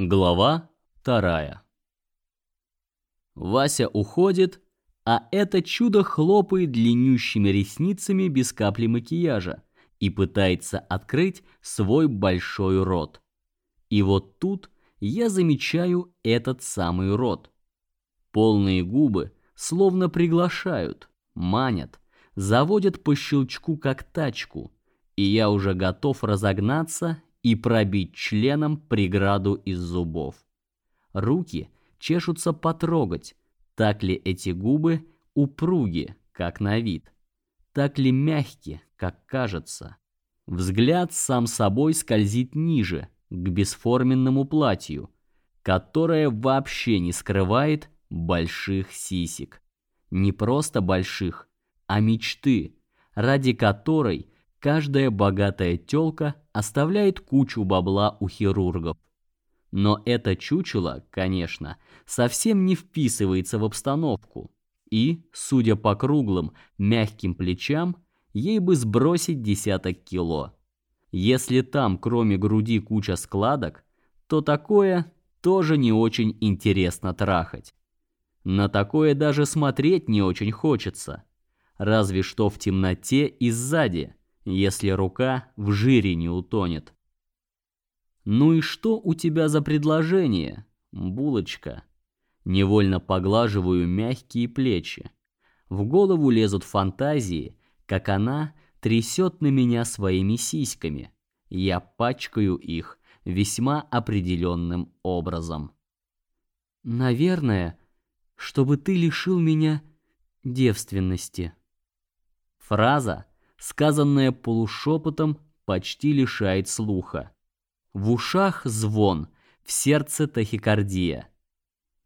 Глава вторая. Вася уходит, а это чудо хлопает длиннющими ресницами без капли макияжа и пытается открыть свой большой рот. И вот тут я замечаю этот самый рот. Полные губы словно приглашают, манят, заводят по щелчку как тачку, и я уже готов разогнаться и пробить членом преграду из зубов. Руки чешутся потрогать, так ли эти губы упруги, как на вид, так ли мягкие, как кажется. Взгляд сам собой скользит ниже, к бесформенному платью, которое вообще не скрывает больших сисек. Не просто больших, а мечты, ради которой каждая богатая тёлка оставляет кучу бабла у хирургов. Но это чучело, конечно, совсем не вписывается в обстановку. И, судя по круглым, мягким плечам, ей бы сбросить десяток кило. Если там, кроме груди, куча складок, то такое тоже не очень интересно трахать. На такое даже смотреть не очень хочется. Разве что в темноте и сзади если рука в жире не утонет. Ну и что у тебя за предложение, булочка? Невольно поглаживаю мягкие плечи. В голову лезут фантазии, как она трясет на меня своими сиськами. Я пачкаю их весьма определенным образом. Наверное, чтобы ты лишил меня девственности. Фраза сказанное полушепотом, почти лишает слуха. В ушах звон, в сердце тахикардия.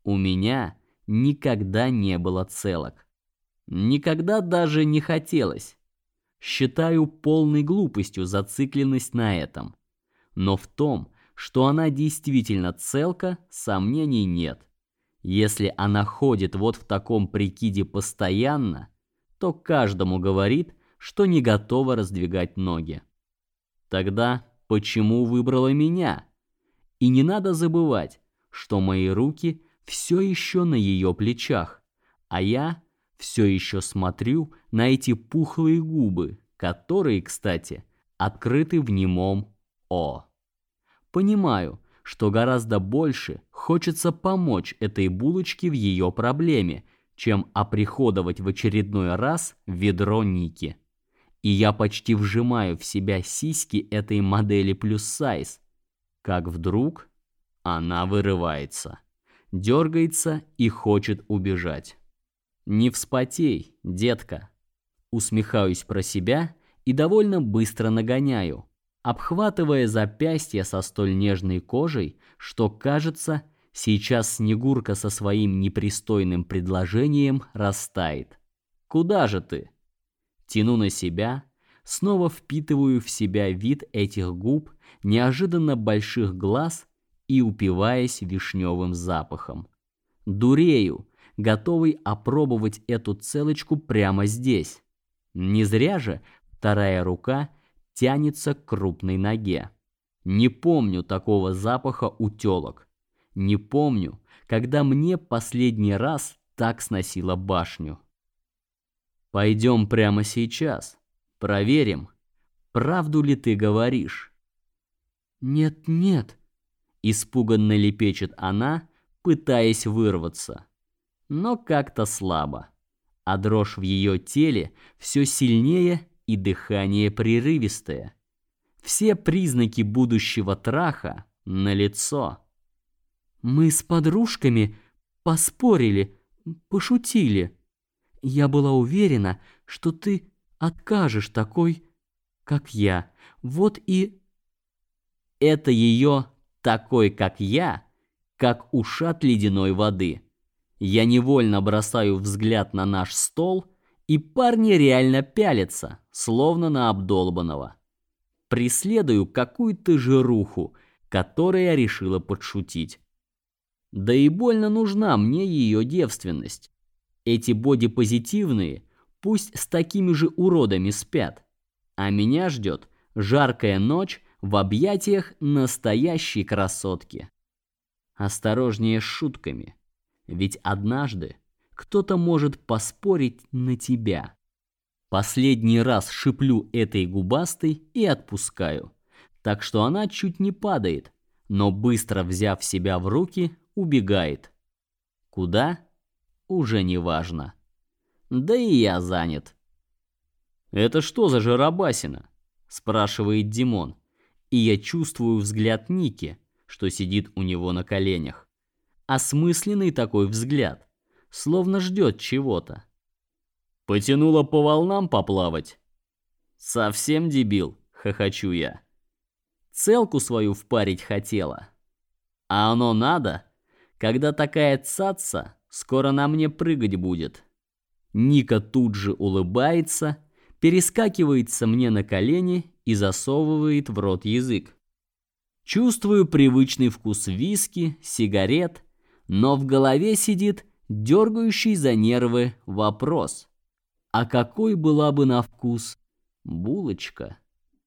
У меня никогда не было целок. Никогда даже не хотелось. Считаю полной глупостью зацикленность на этом. Но в том, что она действительно целка, сомнений нет. Если она ходит вот в таком прикиде постоянно, то каждому говорит, что не готова раздвигать ноги. Тогда почему выбрала меня? И не надо забывать, что мои руки все еще на ее плечах, а я все еще смотрю на эти пухлые губы, которые, кстати, открыты в немом «О». Понимаю, что гораздо больше хочется помочь этой булочке в ее проблеме, чем оприходовать в очередной раз ведро Ники и я почти вжимаю в себя сиськи этой модели плюс сайз, как вдруг она вырывается, дергается и хочет убежать. Не вспотей, детка. Усмехаюсь про себя и довольно быстро нагоняю, обхватывая запястье со столь нежной кожей, что кажется, сейчас Снегурка со своим непристойным предложением растает. Куда же ты? Тяну на себя, снова впитываю в себя вид этих губ, неожиданно больших глаз и упиваясь вишневым запахом. Дурею, готовый опробовать эту целочку прямо здесь. Не зря же вторая рука тянется к крупной ноге. Не помню такого запаха у тёлок. Не помню, когда мне последний раз так сносило башню. Пойдем прямо сейчас. Проверим, правду ли ты говоришь. Нет, нет, испуганно лепечет она, пытаясь вырваться. Но как-то слабо. А дрожь в ее теле все сильнее и дыхание прерывистое. Все признаки будущего траха на лицо. Мы с подружками поспорили, пошутили. Я была уверена, что ты откажешь такой, как я. Вот и это ее такой, как я, как ушат ледяной воды. Я невольно бросаю взгляд на наш стол, и парни реально пялятся, словно на обдолбанного. Преследую какую-то жируху, которая решила подшутить. Да и больно нужна мне ее девственность. Эти бодипозитивные пусть с такими же уродами спят, а меня ждет жаркая ночь в объятиях настоящей красотки. Осторожнее с шутками, ведь однажды кто-то может поспорить на тебя. Последний раз шиплю этой губастой и отпускаю, так что она чуть не падает, но быстро взяв себя в руки, убегает. Куда? Уже не важно. Да и я занят. Это что за жарабасина? спрашивает Димон, и я чувствую взгляд Ники, что сидит у него на коленях. Осмысленный такой взгляд, словно ждет чего-то. Потянуло по волнам поплавать. Совсем дебил, хохочу я. Целку свою впарить хотела. А оно надо, когда такая цаца скоро на мне прыгать будет. Ника тут же улыбается, перескакивается мне на колени и засовывает в рот язык. Чувствую привычный вкус виски, сигарет, но в голове сидит дергающий за нервы вопрос. А какой была бы на вкус булочка?